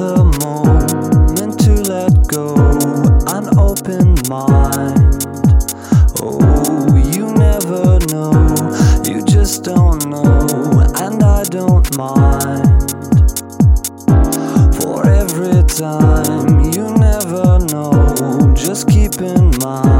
the moment to let go, an open mind. Oh, you never know, you just don't know, and I don't mind. For every time you never know, just keep in mind.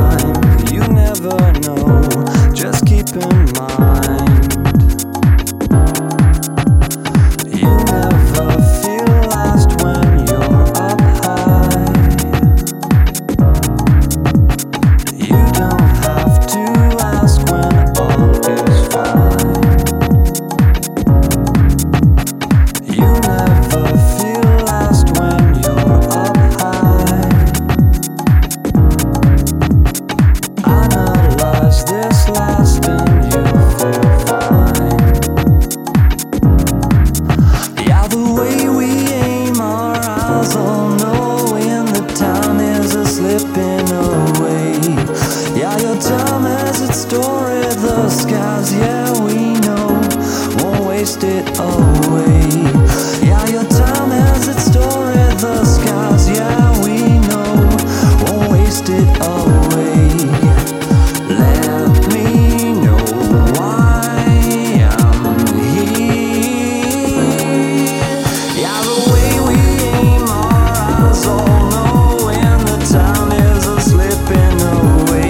Cause yeah, we know. Won't waste it away. Yeah, your time has its story, the scars, yeah, we know. Won't waste it away. Let me know why I'm here. Yeah, the way we aim our eyes oh, all knowing the time is a slipping away.